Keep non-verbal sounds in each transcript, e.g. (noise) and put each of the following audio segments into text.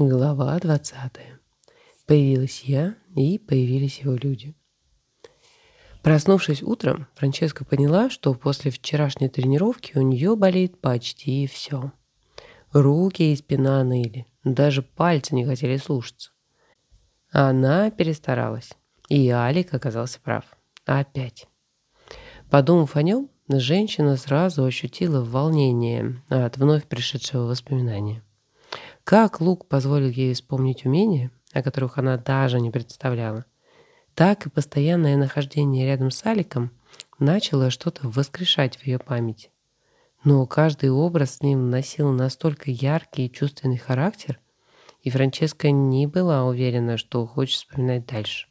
Глава 20. Появилась я, и появились его люди. Проснувшись утром, Франческа поняла, что после вчерашней тренировки у нее болит почти все. Руки и спина ныли, даже пальцы не хотели слушаться. Она перестаралась, и Алик оказался прав. Опять. Подумав о нем, женщина сразу ощутила волнение от вновь пришедшего воспоминания. Как Лук позволил ей вспомнить умения, о которых она даже не представляла, так и постоянное нахождение рядом с Аликом начало что-то воскрешать в ее памяти. Но каждый образ с ним носил настолько яркий и чувственный характер, и Франческа не была уверена, что хочет вспоминать дальше.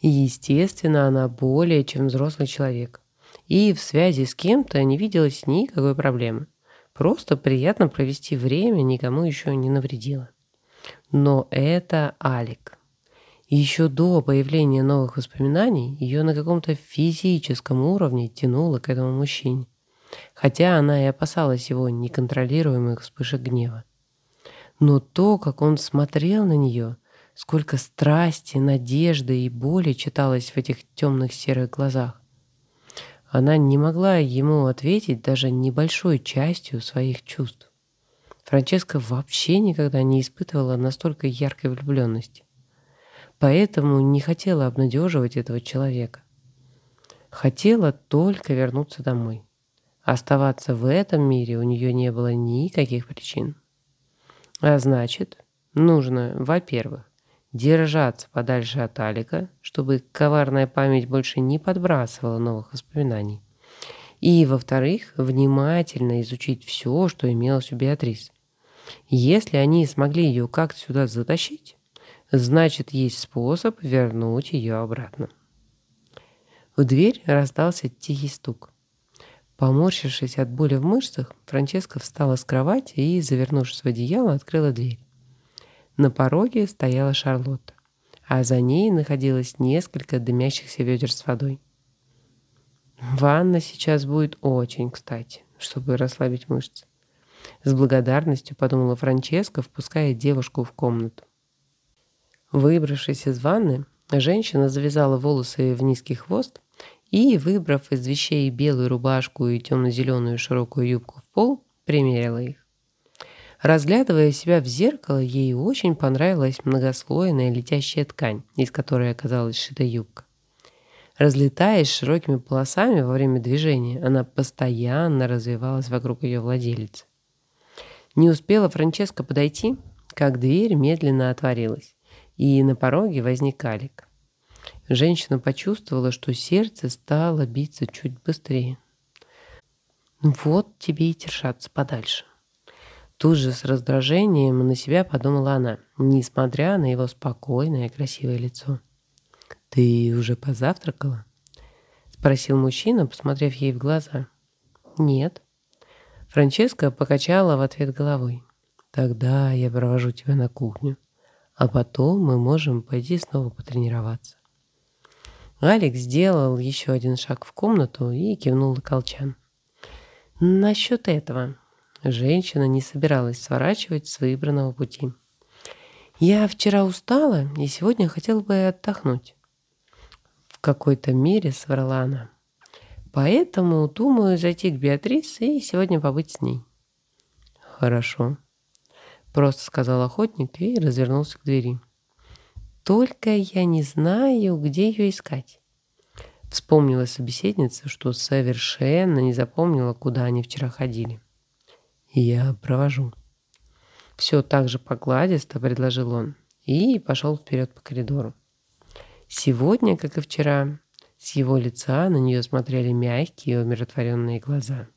И, естественно, она более чем взрослый человек. И в связи с кем-то не виделось никакой проблемы. Просто приятно провести время, никому еще не навредило. Но это Алик. Еще до появления новых воспоминаний ее на каком-то физическом уровне тянуло к этому мужчине. Хотя она и опасалась его неконтролируемых вспышек гнева. Но то, как он смотрел на нее – Сколько страсти, надежды и боли читалось в этих темных серых глазах. Она не могла ему ответить даже небольшой частью своих чувств. Франческа вообще никогда не испытывала настолько яркой влюбленности. Поэтому не хотела обнадеживать этого человека. Хотела только вернуться домой. Оставаться в этом мире у нее не было никаких причин. А значит, нужно, во-первых, держаться подальше от Алика, чтобы коварная память больше не подбрасывала новых воспоминаний. И, во-вторых, внимательно изучить все, что имелось у Беатрис. Если они смогли ее как-то сюда затащить, значит, есть способ вернуть ее обратно. В дверь раздался тихий стук. Поморщившись от боли в мышцах, Франческа встала с кровати и, завернувшись в одеяло, открыла дверь. На пороге стояла Шарлотта, а за ней находилось несколько дымящихся ведер с водой. Ванна сейчас будет очень кстати, чтобы расслабить мышцы. С благодарностью подумала Франческа, впуская девушку в комнату. Выбравшись из ванны, женщина завязала волосы в низкий хвост и, выбрав из вещей белую рубашку и темно-зеленую широкую юбку в пол, примерила их. Разглядывая себя в зеркало, ей очень понравилась многослойная летящая ткань, из которой оказалась сшита юбка. Разлетаясь широкими полосами во время движения, она постоянно развивалась вокруг ее владелицы. Не успела Франческа подойти, как дверь медленно отворилась, и на пороге возник Алик. Женщина почувствовала, что сердце стало биться чуть быстрее. «Вот тебе и держаться подальше», Тут же с раздражением на себя подумала она, несмотря на его спокойное и красивое лицо. «Ты уже позавтракала?» Спросил мужчина, посмотрев ей в глаза. «Нет». Франческа покачала в ответ головой. «Тогда я провожу тебя на кухню, а потом мы можем пойти снова потренироваться». Алекс сделал еще один шаг в комнату и кивнул на колчан. «Насчет этого», Женщина не собиралась сворачивать с выбранного пути. «Я вчера устала и сегодня хотела бы отдохнуть». В какой-то мере соврала она. «Поэтому думаю зайти к Беатрис и сегодня побыть с ней». «Хорошо», — просто сказал охотник и развернулся к двери. «Только я не знаю, где ее искать». Вспомнила собеседница, что совершенно не запомнила, куда они вчера ходили. Я провожу. Все так же покладисто предложил он и пошел вперед по коридору. Сегодня, как и вчера, с его лица на нее смотрели мягкие умиротворенные глаза.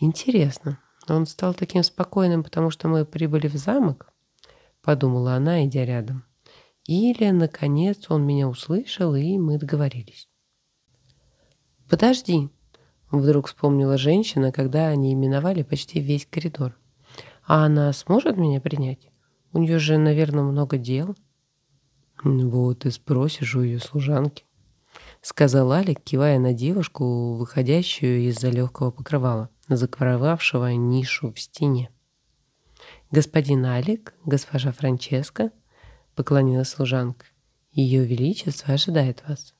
Интересно, он стал таким спокойным, потому что мы прибыли в замок? Подумала она, идя рядом. Или, наконец, он меня услышал, и мы договорились. «Подожди!» Вдруг вспомнила женщина, когда они именовали почти весь коридор. «А она сможет меня принять? У нее же, наверное, много дел». «Вот и спросишь у ее служанки», — сказал Алик, кивая на девушку, выходящую из-за легкого покрывала, закрывавшего нишу в стене. «Господин Алик, госпожа Франческа», — поклонилась служанка, — «Ее Величество ожидает вас».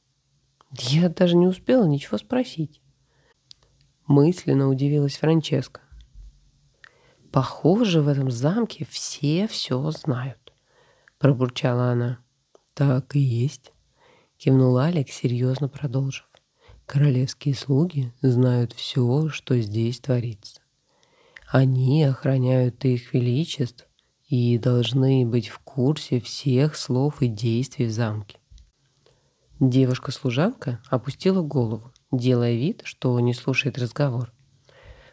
Я даже не успела ничего спросить. Мысленно удивилась Франческа. «Похоже, в этом замке все все знают», — пробурчала она. «Так и есть», — кивнул Алик, серьезно продолжив. «Королевские слуги знают все, что здесь творится. Они охраняют их величеств и должны быть в курсе всех слов и действий в замке. Девушка-служанка опустила голову, делая вид, что не слушает разговор.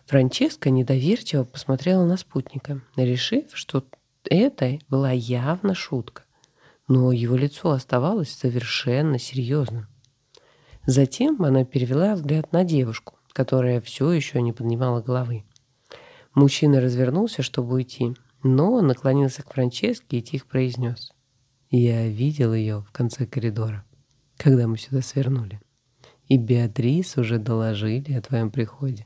Франческа недоверчиво посмотрела на спутника, решив, что это была явно шутка, но его лицо оставалось совершенно серьезным. Затем она перевела взгляд на девушку, которая все еще не поднимала головы. Мужчина развернулся, чтобы уйти, но наклонился к Франческе и тихо произнес. «Я видел ее в конце коридора, когда мы сюда свернули. И Беатрис уже доложили о твоем приходе».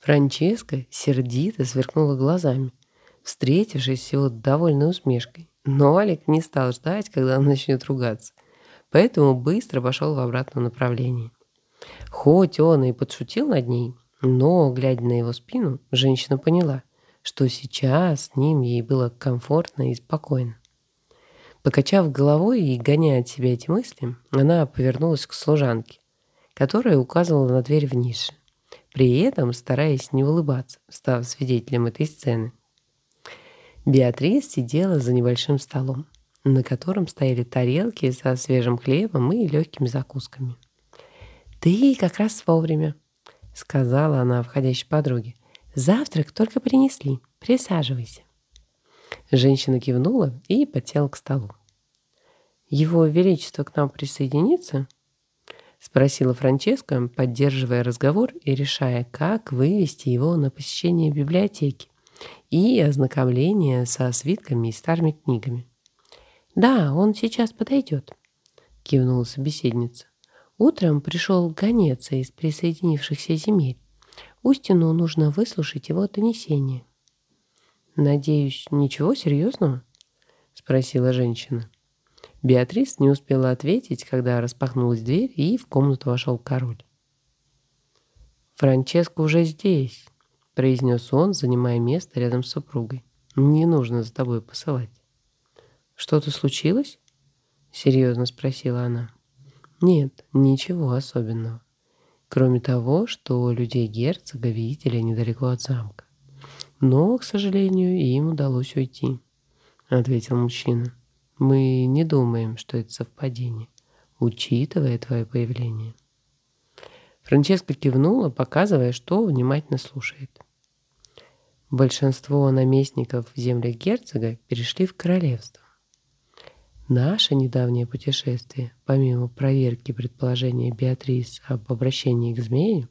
Франческа сердито сверкнула глазами, встретившись с его довольной усмешкой. Но Алик не стал ждать, когда он начнет ругаться, поэтому быстро пошел в обратном направлении. Хоть он и подшутил над ней, но, глядя на его спину, женщина поняла, что сейчас с ним ей было комфортно и спокойно. Покачав головой и гоняя от себя эти мысли, она повернулась к служанке, которая указывала на дверь в нише, при этом стараясь не улыбаться, став свидетелем этой сцены. Беатрис сидела за небольшим столом, на котором стояли тарелки со свежим хлебом и легкими закусками. «Ты как раз вовремя», сказала она входящей подруге. «Завтрак только принесли. Присаживайся». Женщина кивнула и подсела к столу. «Его Величество к нам присоединится?» — спросила Франческа, поддерживая разговор и решая, как вывести его на посещение библиотеки и ознакомление со свитками и старыми книгами. «Да, он сейчас подойдет», — кивнула собеседница. Утром пришел гонец из присоединившихся земель. Устину нужно выслушать его донесение. «Надеюсь, ничего серьезного?» — спросила женщина. Беатрис не успела ответить, когда распахнулась дверь, и в комнату вошел король. «Франческо уже здесь», — произнес он, занимая место рядом с супругой. «Не нужно за тобой посылать». «Что-то случилось?» — серьезно спросила она. Нет, ничего особенного. Кроме того, что людей герцога видели недалеко от замка. Но, к сожалению, им удалось уйти, ответил мужчина. Мы не думаем, что это совпадение, учитывая твое появление. Франческа кивнула, показывая, что внимательно слушает. Большинство наместников в землях герцога перешли в королевство. Наше недавнее путешествие, помимо проверки предположения Беатрис об обращении к змею,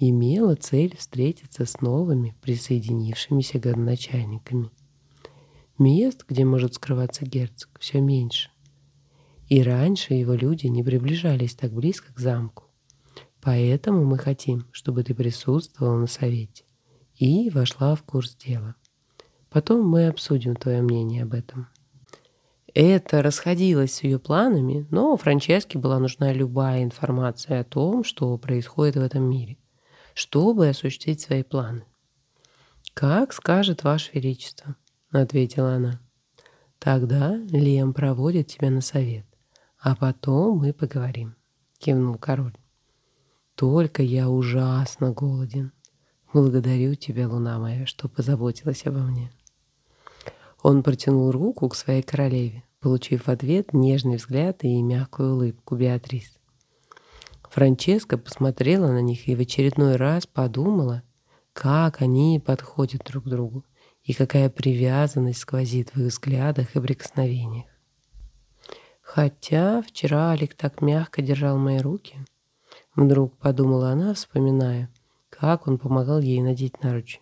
имело цель встретиться с новыми присоединившимися городначальниками. Мест, где может скрываться герцог, все меньше. И раньше его люди не приближались так близко к замку. Поэтому мы хотим, чтобы ты присутствовала на совете и вошла в курс дела. Потом мы обсудим твое мнение об этом. Это расходилось с ее планами, но Франческе была нужна любая информация о том, что происходит в этом мире, чтобы осуществить свои планы. «Как скажет Ваше Величество», — ответила она. «Тогда Лем проводит тебя на совет, а потом мы поговорим», — кивнул король. «Только я ужасно голоден. Благодарю тебя, луна моя, что позаботилась обо мне». Он протянул руку к своей королеве, получив в ответ нежный взгляд и мягкую улыбку Беатрис. Франческа посмотрела на них и в очередной раз подумала, как они подходят друг другу и какая привязанность сквозит в их взглядах и прикосновениях. Хотя вчера Алик так мягко держал мои руки, вдруг подумала она, вспоминая, как он помогал ей надеть наручи.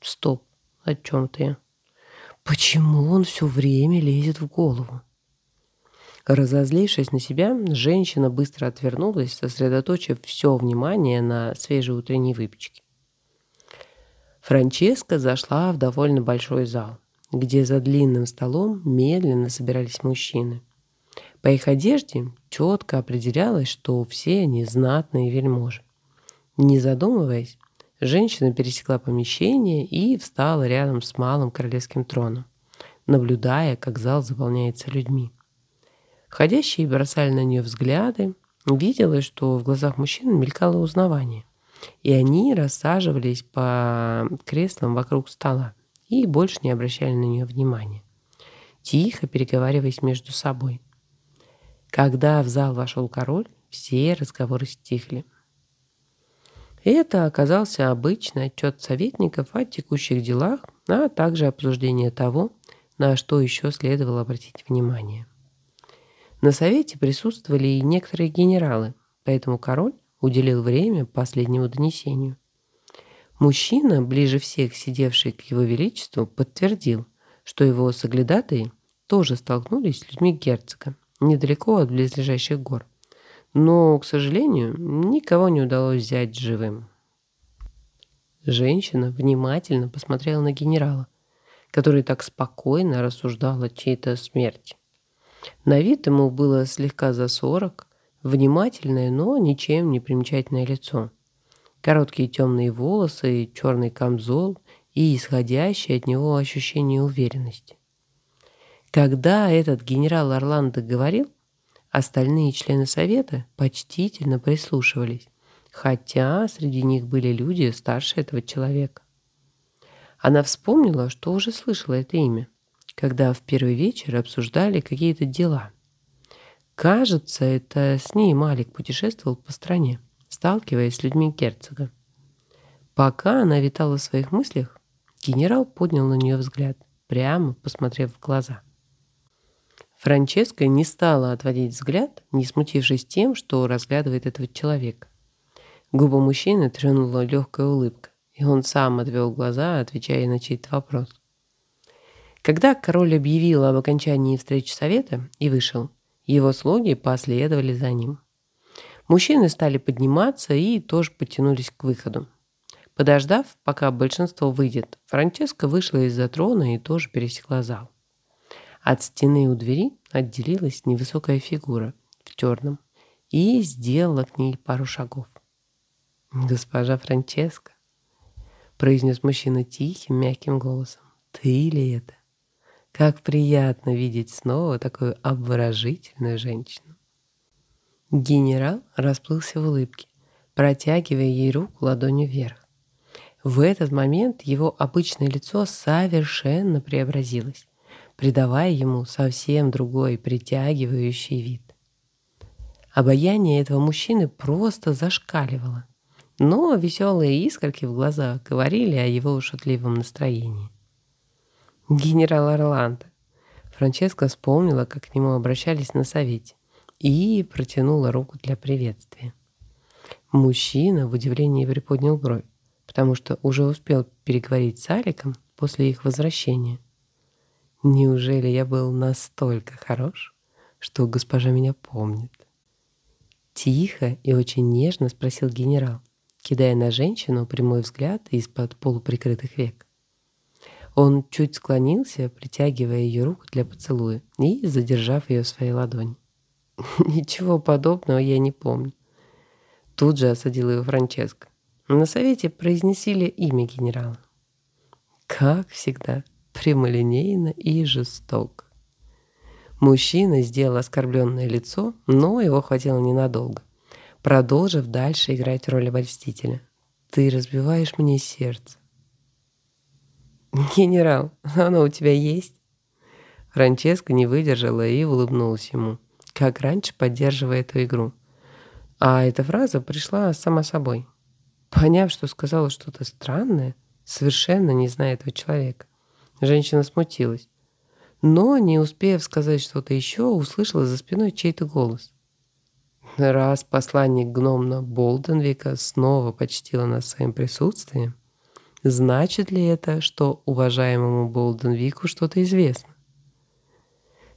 Стоп, о чем ты? Почему он все время лезет в голову? Разозлившись на себя, женщина быстро отвернулась, сосредоточив все внимание на свежей утренней выпечке. Франческа зашла в довольно большой зал, где за длинным столом медленно собирались мужчины. По их одежде четко определялось, что все они знатные вельможи. Не задумываясь, женщина пересекла помещение и встала рядом с малым королевским троном, наблюдая, как зал заполняется людьми. Входящие бросали на нее взгляды, виделось, что в глазах мужчин мелькало узнавание – и они рассаживались по креслам вокруг стола и больше не обращали на нее внимания, тихо переговариваясь между собой. Когда в зал вошел король, все разговоры стихли. Это оказался обычный отчет советников о текущих делах, а также обсуждение того, на что еще следовало обратить внимание. На совете присутствовали и некоторые генералы, поэтому король уделил время последнему донесению. Мужчина, ближе всех сидевший к его величеству, подтвердил, что его соглядатые тоже столкнулись с людьми герцога, недалеко от близлежащих гор. Но, к сожалению, никого не удалось взять живым. Женщина внимательно посмотрела на генерала, который так спокойно рассуждал о чьей-то смерти. На вид ему было слегка за сорок, Внимательное, но ничем не примечательное лицо. Короткие темные волосы, черный камзол и исходящее от него ощущение уверенности. Когда этот генерал Орландо говорил, остальные члены совета почтительно прислушивались, хотя среди них были люди старше этого человека. Она вспомнила, что уже слышала это имя, когда в первый вечер обсуждали какие-то дела – Кажется, это с ней Малик путешествовал по стране, сталкиваясь с людьми герцога. Пока она витала в своих мыслях, генерал поднял на нее взгляд, прямо посмотрев в глаза. Франческа не стала отводить взгляд, не смутившись тем, что разглядывает этого человека. Губы мужчины тронула легкая улыбка, и он сам отвел глаза, отвечая на чей-то вопрос. Когда король объявил об окончании встречи совета и вышел, его слуги последовали за ним. Мужчины стали подниматься и тоже потянулись к выходу. Подождав, пока большинство выйдет, Франческа вышла из-за трона и тоже пересекла зал. От стены у двери отделилась невысокая фигура в черном и сделала к ней пару шагов. «Госпожа Франческа», — произнес мужчина тихим, мягким голосом, — «ты ли это?» Как приятно видеть снова такую обворожительную женщину. Генерал расплылся в улыбке, протягивая ей руку ладонью вверх. В этот момент его обычное лицо совершенно преобразилось, придавая ему совсем другой притягивающий вид. Обаяние этого мужчины просто зашкаливало, но веселые искорки в глазах говорили о его шутливом настроении. Генерал Орландо. Франческа вспомнила, как к нему обращались на совете, и протянула руку для приветствия. Мужчина в удивлении приподнял бровь, потому что уже успел переговорить с Аликом после их возвращения. Неужели я был настолько хорош, что госпожа меня помнит? Тихо и очень нежно спросил генерал, кидая на женщину прямой взгляд из-под полуприкрытых век. Он чуть склонился, притягивая ее руку для поцелуя и задержав ее в своей ладони. (laughs) Ничего подобного я не помню. Тут же осадил его Франческо. На совете произнесили имя генерала. Как всегда, прямолинейно и жестоко. Мужчина сделал оскорбленное лицо, но его хватило ненадолго, продолжив дальше играть роль обольстителя. «Ты разбиваешь мне сердце. (laughs) «Генерал, оно у тебя есть?» Франческа не выдержала и улыбнулась ему, как раньше поддерживая эту игру. А эта фраза пришла сама собой. Поняв, что сказала что-то странное, совершенно не зная этого человека, женщина смутилась. Но, не успев сказать что-то еще, услышала за спиной чей-то голос. Раз посланник гномна Болденвика снова почтила нас своим присутствием, Значит ли это, что уважаемому Болденвику что-то известно?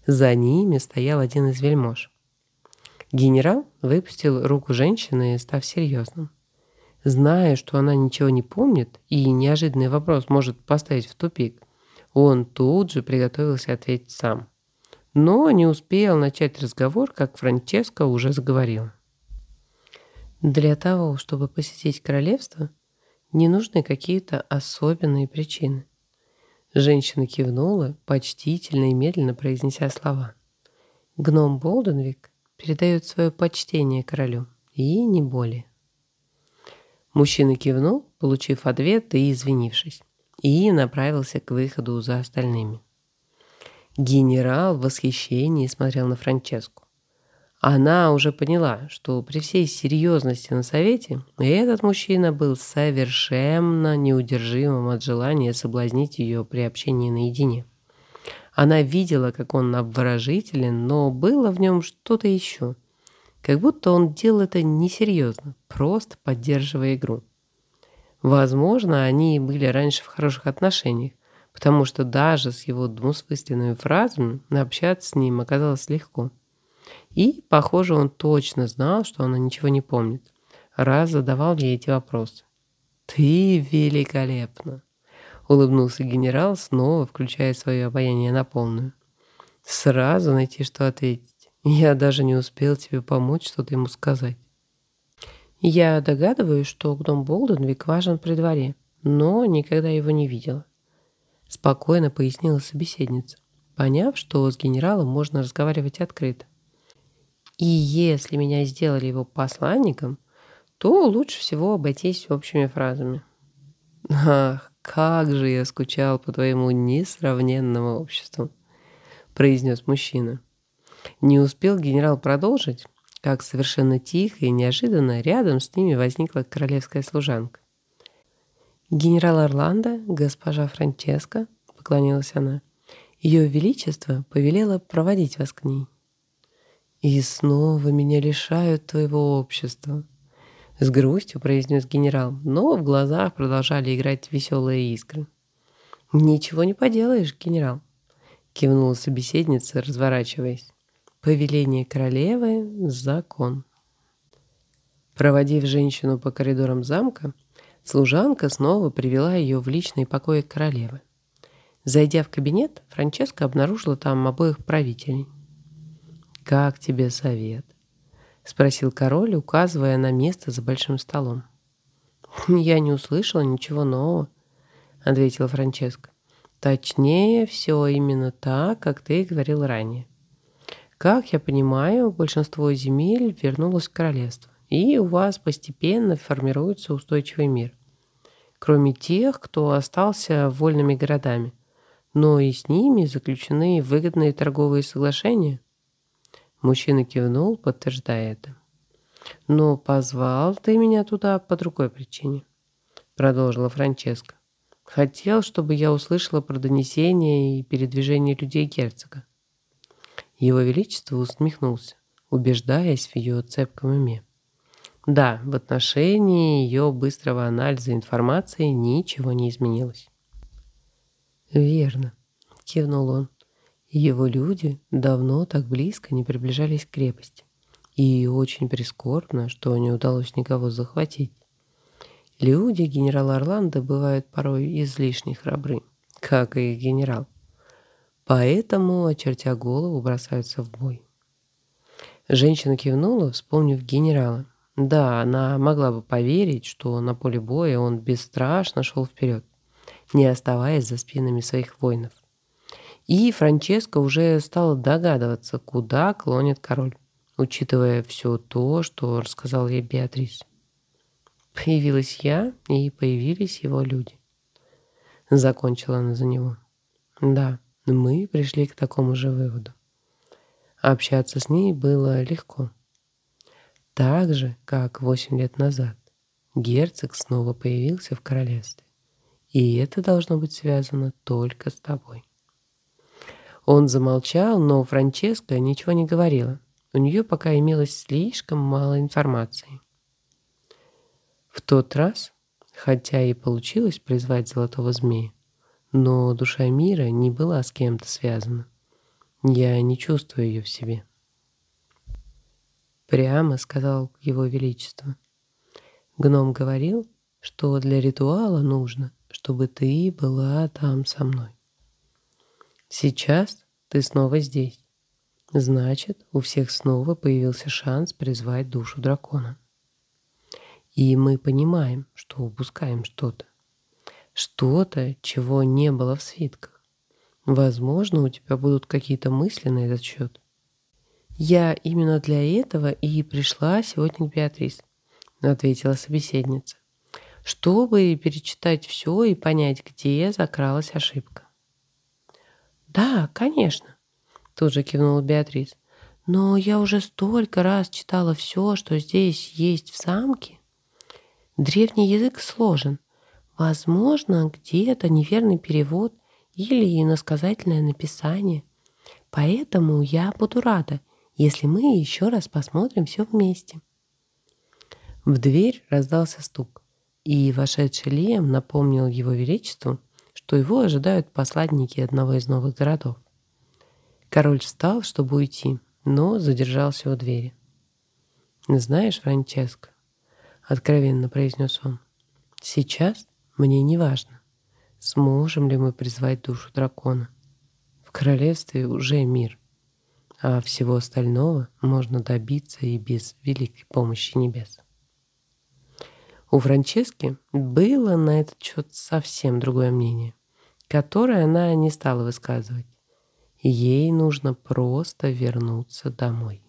За ними стоял один из вельмож. Генерал выпустил руку женщины, став серьезным. Зная, что она ничего не помнит и неожиданный вопрос может поставить в тупик, он тут же приготовился ответить сам. Но не успел начать разговор, как Франческа уже заговорила. Для того, чтобы посетить королевство, не нужны какие-то особенные причины. Женщина кивнула, почтительно и медленно произнеся слова. Гном Болденвик передает свое почтение королю, и не более. Мужчина кивнул, получив ответ и извинившись, и направился к выходу за остальными. Генерал в восхищении смотрел на Франческу. Она уже поняла, что при всей серьезности на совете этот мужчина был совершенно неудержимым от желания соблазнить ее при общении наедине. Она видела, как он обворожителен, но было в нем что-то еще. Как будто он делал это несерьезно, просто поддерживая игру. Возможно, они были раньше в хороших отношениях, потому что даже с его двусмысленными фразами общаться с ним оказалось легко. И, похоже, он точно знал, что она ничего не помнит, раз задавал ей эти вопросы. «Ты великолепна!» — улыбнулся генерал, снова включая свое обаяние на полную. «Сразу найти, что ответить. Я даже не успел тебе помочь что-то ему сказать». Я догадываюсь, что гном Болденвик важен при дворе, но никогда его не видела. Спокойно пояснила собеседница, поняв, что с генералом можно разговаривать открыто. И если меня сделали его посланником, то лучше всего обойтись общими фразами. «Ах, как же я скучал по твоему несравненному обществу!» произнес мужчина. Не успел генерал продолжить, как совершенно тихо и неожиданно рядом с ними возникла королевская служанка. «Генерал Орландо, госпожа Франческа», — поклонилась она, — «ее величество повелело проводить вас к ней». «И снова меня лишают твоего общества», — с грустью произнес генерал, но в глазах продолжали играть веселые искры. «Ничего не поделаешь, генерал», — кивнула собеседница, разворачиваясь. «Повеление королевы — закон». Проводив женщину по коридорам замка, служанка снова привела ее в личный покой королевы. Зайдя в кабинет, Франческа обнаружила там обоих правителей — «Как тебе совет?» — спросил король, указывая на место за большим столом. «Я не услышала ничего нового», — ответила Франческа. «Точнее, все именно так, как ты говорил ранее. Как я понимаю, большинство земель вернулось в королевство, и у вас постепенно формируется устойчивый мир. Кроме тех, кто остался вольными городами, но и с ними заключены выгодные торговые соглашения». Мужчина кивнул, подтверждая это. «Но позвал ты меня туда по другой причине», — продолжила Франческа. «Хотел, чтобы я услышала про донесение и передвижение людей герцога». Его Величество усмехнулся, убеждаясь в ее цепком уме. Да, в отношении ее быстрого анализа информации ничего не изменилось. «Верно», — кивнул он. Его люди давно так близко не приближались к крепости. И очень прискорбно, что не удалось никого захватить. Люди генерала Орландо бывают порой излишне храбры, как и генерал. Поэтому, очертя голову, бросаются в бой. Женщина кивнула, вспомнив генерала. Да, она могла бы поверить, что на поле боя он бесстрашно шел вперед, не оставаясь за спинами своих воинов. И Франческа уже стала догадываться, куда клонит король, учитывая все то, что рассказал ей Беатрис. Появилась я, и появились его люди. Закончила она за него. Да, мы пришли к такому же выводу. Общаться с ней было легко. Так же, как восемь лет назад, герцог снова появился в королевстве. И это должно быть связано только с тобой. Он замолчал, но Франческа ничего не говорила. У нее пока имелось слишком мало информации. В тот раз, хотя и получилось призвать золотого змея, но душа мира не была с кем-то связана. Я не чувствую ее в себе. Прямо сказал его величество. Гном говорил, что для ритуала нужно, чтобы ты была там со мной. Сейчас ты снова здесь. Значит, у всех снова появился шанс призвать душу дракона. И мы понимаем, что упускаем что-то. Что-то, чего не было в свитках. Возможно, у тебя будут какие-то мысли на этот счет. Я именно для этого и пришла сегодня к Беатрис, ответила собеседница, чтобы перечитать все и понять, где закралась ошибка. Да, конечно, тут же кивнула Беатрис. Но я уже столько раз читала все, что здесь есть в замке. Древний язык сложен. Возможно, где-то неверный перевод или иносказательное написание. Поэтому я буду рада, если мы еще раз посмотрим все вместе. В дверь раздался стук, и вошедший Лиам напомнил его величеству, что его ожидают посланники одного из новых городов. Король встал, чтобы уйти, но задержался у двери. «Знаешь, Франческо», — откровенно произнес он, — «сейчас мне не важно, сможем ли мы призвать душу дракона. В королевстве уже мир, а всего остального можно добиться и без великой помощи небес. У Франчески было на этот счет совсем другое мнение, которое она не стала высказывать. Ей нужно просто вернуться домой.